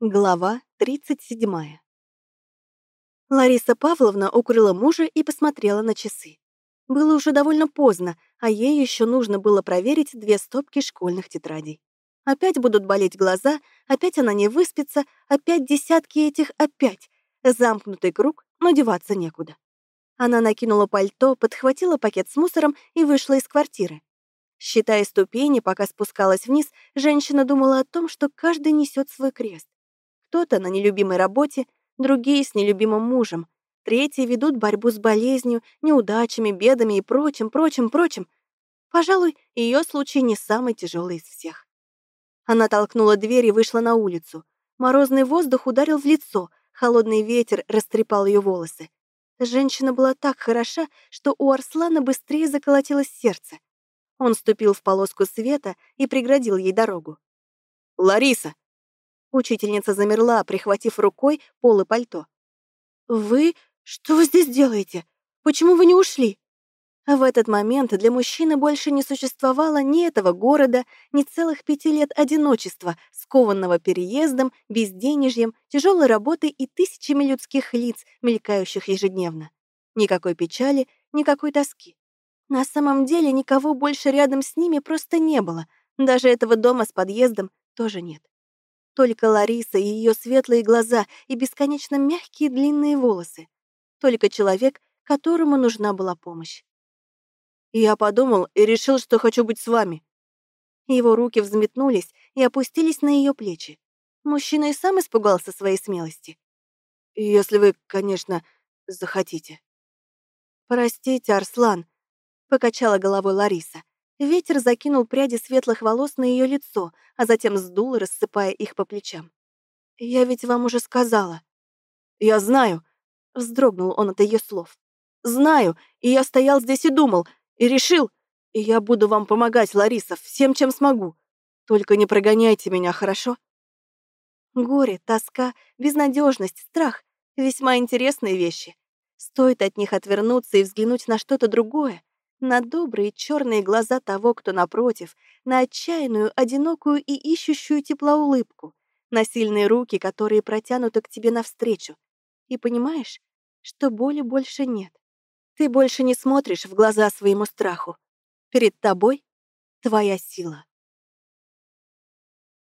Глава 37. Лариса Павловна укрыла мужа и посмотрела на часы. Было уже довольно поздно, а ей еще нужно было проверить две стопки школьных тетрадей. Опять будут болеть глаза, опять она не выспится, опять десятки этих «опять». Замкнутый круг, но деваться некуда. Она накинула пальто, подхватила пакет с мусором и вышла из квартиры. Считая ступени, пока спускалась вниз, женщина думала о том, что каждый несет свой крест. Кто-то на нелюбимой работе, другие с нелюбимым мужем, третьи ведут борьбу с болезнью, неудачами, бедами и прочим, прочим, прочим. Пожалуй, ее случай не самый тяжелый из всех. Она толкнула дверь и вышла на улицу. Морозный воздух ударил в лицо, холодный ветер растрепал ее волосы. Женщина была так хороша, что у Арслана быстрее заколотилось сердце. Он ступил в полоску света и преградил ей дорогу. «Лариса!» Учительница замерла, прихватив рукой пол и пальто. «Вы? Что вы здесь делаете? Почему вы не ушли?» В этот момент для мужчины больше не существовало ни этого города, ни целых пяти лет одиночества, скованного переездом, безденежьем, тяжелой работой и тысячами людских лиц, мелькающих ежедневно. Никакой печали, никакой тоски. На самом деле никого больше рядом с ними просто не было. Даже этого дома с подъездом тоже нет. Только Лариса и ее светлые глаза и бесконечно мягкие длинные волосы. Только человек, которому нужна была помощь. Я подумал и решил, что хочу быть с вами. Его руки взметнулись и опустились на ее плечи. Мужчина и сам испугался своей смелости. Если вы, конечно, захотите. Простите, Арслан, покачала головой Лариса. Ветер закинул пряди светлых волос на ее лицо, а затем сдул, рассыпая их по плечам. «Я ведь вам уже сказала». «Я знаю», — вздрогнул он от ее слов. «Знаю, и я стоял здесь и думал, и решил, и я буду вам помогать, Лариса, всем, чем смогу. Только не прогоняйте меня, хорошо?» Горе, тоска, безнадежность, страх — весьма интересные вещи. Стоит от них отвернуться и взглянуть на что-то другое, на добрые черные глаза того, кто напротив, на отчаянную, одинокую и ищущую тепла улыбку, на сильные руки, которые протянуты к тебе навстречу. И понимаешь, что боли больше нет. Ты больше не смотришь в глаза своему страху. Перед тобой твоя сила.